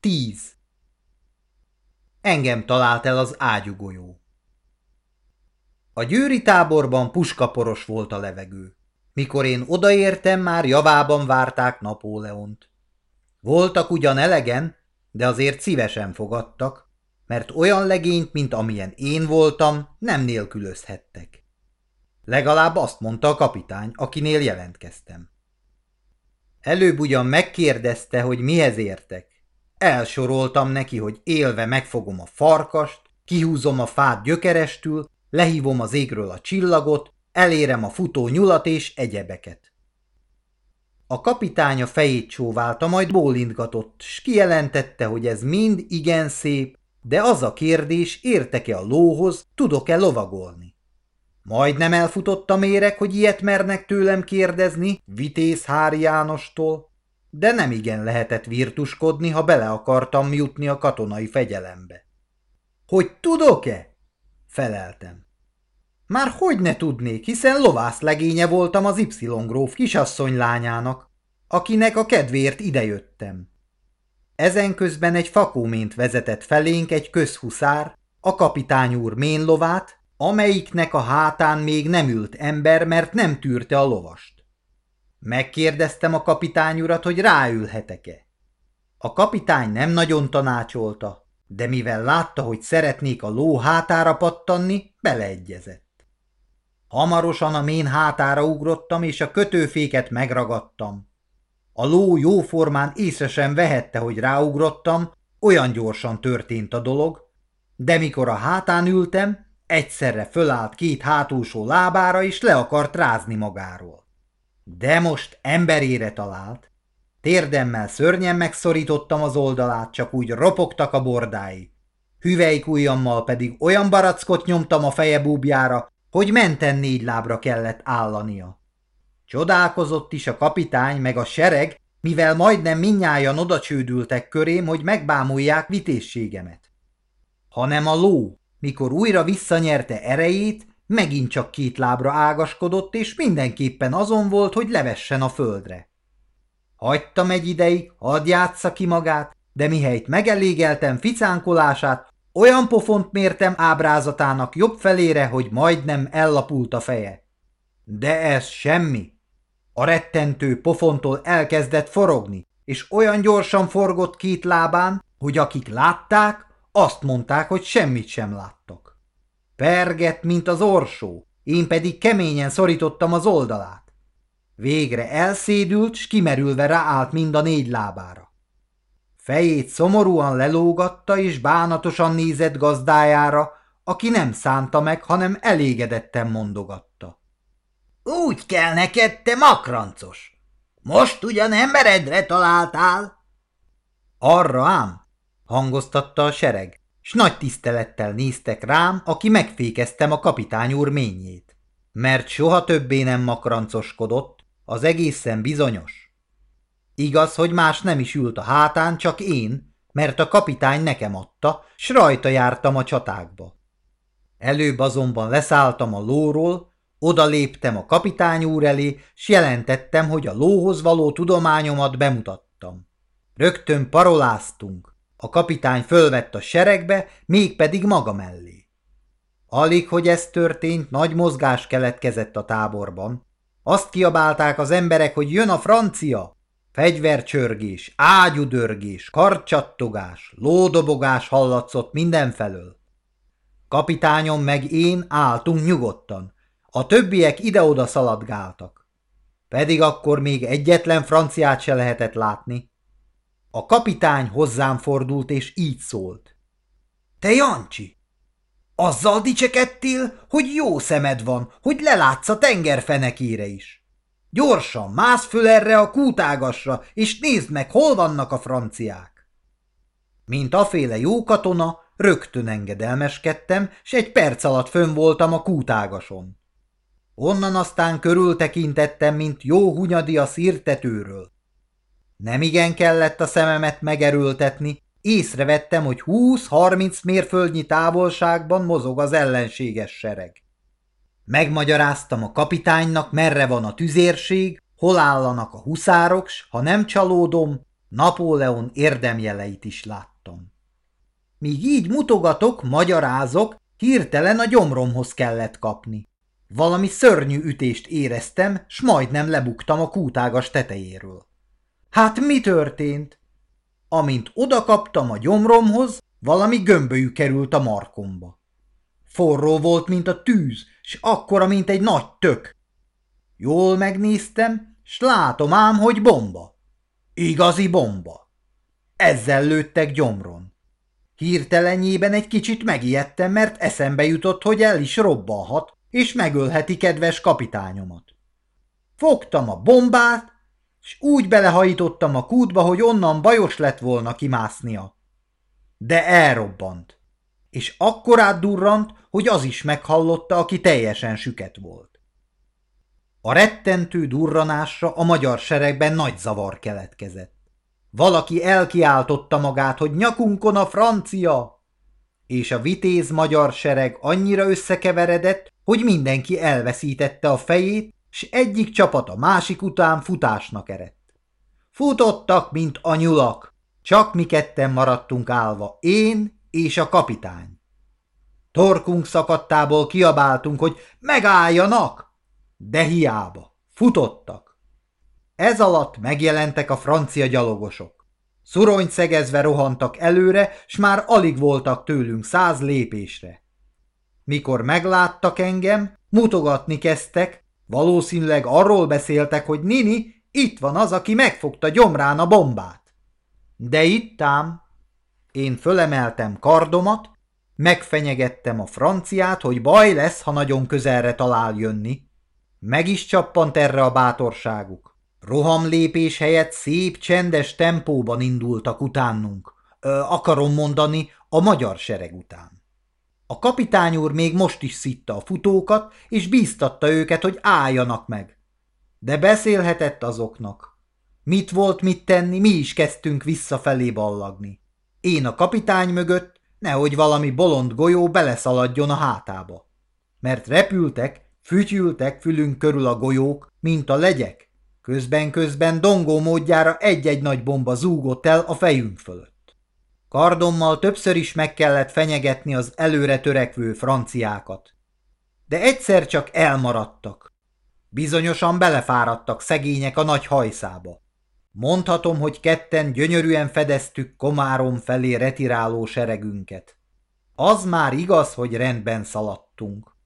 Tíz. Engem talált el az ágyugolyó. A győri táborban puskaporos volt a levegő. Mikor én odaértem, már javában várták Napóleont. Voltak ugyan elegen, de azért szívesen fogadtak, mert olyan legényt, mint amilyen én voltam, nem nélkülözhettek. Legalább azt mondta a kapitány, akinél jelentkeztem. Előbb ugyan megkérdezte, hogy mihez értek. Elsoroltam neki, hogy élve megfogom a farkast, kihúzom a fát gyökerestül, lehívom az égről a csillagot, elérem a futó nyulat és egyebeket. A kapitány a fejét csóválta, majd bólintgatott, s kijelentette, hogy ez mind igen szép, de az a kérdés, értek-e a lóhoz, tudok-e lovagolni. Majdnem elfutott a méreg, hogy ilyet mernek tőlem kérdezni, Vitéz Hári Jánostól, de nem igen lehetett virtuskodni, ha bele akartam jutni a katonai fegyelembe. Hogy tudok-e? Feleltem. Már hogy ne tudnék, hiszen lovász legénye voltam az Y-gróf kisasszony lányának, akinek a kedvéért idejöttem. Ezen közben egy fakómént vezetett felénk egy közhuszár, a kapitány úr ménlovát, amelyiknek a hátán még nem ült ember, mert nem tűrte a lovast. Megkérdeztem a kapitány urat, hogy ráülhetek-e. A kapitány nem nagyon tanácsolta, de mivel látta, hogy szeretnék a ló hátára pattanni, beleegyezett. Hamarosan a mén hátára ugrottam, és a kötőféket megragadtam. A ló jóformán észre sem vehette, hogy ráugrottam, olyan gyorsan történt a dolog, de mikor a hátán ültem, egyszerre fölállt két hátulsó lábára, és le akart rázni magáról. De most emberére talált. Térdemmel szörnyen megszorítottam az oldalát, csak úgy ropogtak a bordái. Hüvelyk ujjammal pedig olyan barackot nyomtam a feje búbjára, hogy menten négy lábra kellett állania. Csodálkozott is a kapitány meg a sereg, mivel majdnem minnyájan odacsődültek körém, hogy megbámulják vitézségemet. Hanem a ló, mikor újra visszanyerte erejét, megint csak két lábra ágaskodott, és mindenképpen azon volt, hogy levessen a földre. Hagytam egy ideig, hadd játsza ki magát, de mihelyt megelégeltem ficánkolását, olyan pofont mértem ábrázatának jobb felére, hogy majdnem ellapult a feje. De ez semmi. A rettentő pofontól elkezdett forogni, és olyan gyorsan forgott két lábán, hogy akik látták, azt mondták, hogy semmit sem láttak. Pergett, mint az orsó, én pedig keményen szorítottam az oldalát. Végre elszédült, s kimerülve ráállt mind a négy lábára. Fejét szomorúan lelógatta, és bánatosan nézett gazdájára, aki nem szánta meg, hanem elégedetten mondogatta. Úgy kell neked, te makrancos! Most ugyan emberedre találtál? Arra ám, hangoztatta a sereg, s nagy tisztelettel néztek rám, aki megfékeztem a kapitány úr ményét. Mert soha többé nem makrancoskodott, az egészen bizonyos. Igaz, hogy más nem is ült a hátán, csak én, mert a kapitány nekem adta, s rajta jártam a csatákba. Előbb azonban leszálltam a lóról, oda léptem a kapitány úr elé, s jelentettem, hogy a lóhoz való tudományomat bemutattam. Rögtön paroláztunk. A kapitány fölvett a seregbe, mégpedig maga mellé. Alig, hogy ez történt, nagy mozgás keletkezett a táborban. Azt kiabálták az emberek, hogy jön a francia, Fegyvercsörgés, ágyudörgés, karcsattogás, lódobogás hallatszott mindenfelől. Kapitányom meg én álltunk nyugodtan, a többiek ide-oda szaladgáltak. Pedig akkor még egyetlen franciát se lehetett látni. A kapitány hozzám fordult, és így szólt. Te Jancsi, azzal dicsekedtél, hogy jó szemed van, hogy lelátsz a tengerfenekére is. Gyorsan, mász föl erre a kútágasra, és nézd meg, hol vannak a franciák. Mint aféle jó katona, rögtön engedelmeskedtem, s egy perc alatt fönn voltam a kútágason. Onnan aztán körültekintettem, mint jó hunyadi a szírtetőről. Nem igen kellett a szememet megerőltetni, észrevettem, hogy 20-30 mérföldnyi távolságban mozog az ellenséges sereg. Megmagyaráztam a kapitánynak, merre van a tüzérség, hol állanak a huszárok, s ha nem csalódom, Napóleon érdemjeleit is láttam. Míg így mutogatok, magyarázok, hirtelen a gyomromhoz kellett kapni. Valami szörnyű ütést éreztem, s majdnem lebuktam a kútágas tetejéről. Hát mi történt? Amint odakaptam a gyomromhoz, valami gömbölyű került a markomba. Forró volt, mint a tűz, s akkora, mint egy nagy tök. Jól megnéztem, s látom ám, hogy bomba. Igazi bomba. Ezzel lőttek gyomron. Hirtelenjében egy kicsit megijedtem, mert eszembe jutott, hogy el is robbanhat, és megölheti kedves kapitányomat. Fogtam a bombát, és úgy belehajítottam a kútba, hogy onnan bajos lett volna kimásznia. De elrobbant, és akkorát durrant, hogy az is meghallotta, aki teljesen süket volt. A rettentő durranásra a magyar seregben nagy zavar keletkezett. Valaki elkiáltotta magát, hogy nyakunkon a francia, és a vitéz magyar sereg annyira összekeveredett, hogy mindenki elveszítette a fejét, s egyik csapat a másik után futásnak erett. Futottak, mint a nyulak, csak mi ketten maradtunk állva, én és a kapitány. Torkunk szakadtából kiabáltunk, hogy megálljanak, de hiába, futottak. Ez alatt megjelentek a francia gyalogosok. Szurony szegezve rohantak előre, s már alig voltak tőlünk száz lépésre. Mikor megláttak engem, mutogatni kezdtek, valószínűleg arról beszéltek, hogy Nini itt van az, aki megfogta gyomrán a bombát. De itt ám, én fölemeltem kardomat, megfenyegettem a franciát, hogy baj lesz, ha nagyon közelre talál jönni. Meg is csappant erre a bátorságuk. Rohamlépés helyett szép, csendes tempóban indultak utánunk. Ö, akarom mondani, a magyar sereg után. A kapitány úr még most is szitta a futókat, és bíztatta őket, hogy álljanak meg. De beszélhetett azoknak. Mit volt mit tenni, mi is kezdtünk visszafelé ballagni. Én a kapitány mögött, nehogy valami bolond golyó beleszaladjon a hátába. Mert repültek, fütyültek fülünk körül a golyók, mint a legyek. Közben-közben dongó módjára egy-egy nagy bomba zúgott el a fejünk fölött. Kardommal többször is meg kellett fenyegetni az előre törekvő franciákat. De egyszer csak elmaradtak. Bizonyosan belefáradtak szegények a nagy hajszába. Mondhatom, hogy ketten gyönyörűen fedeztük Komárom felé retiráló seregünket. Az már igaz, hogy rendben szaladtunk.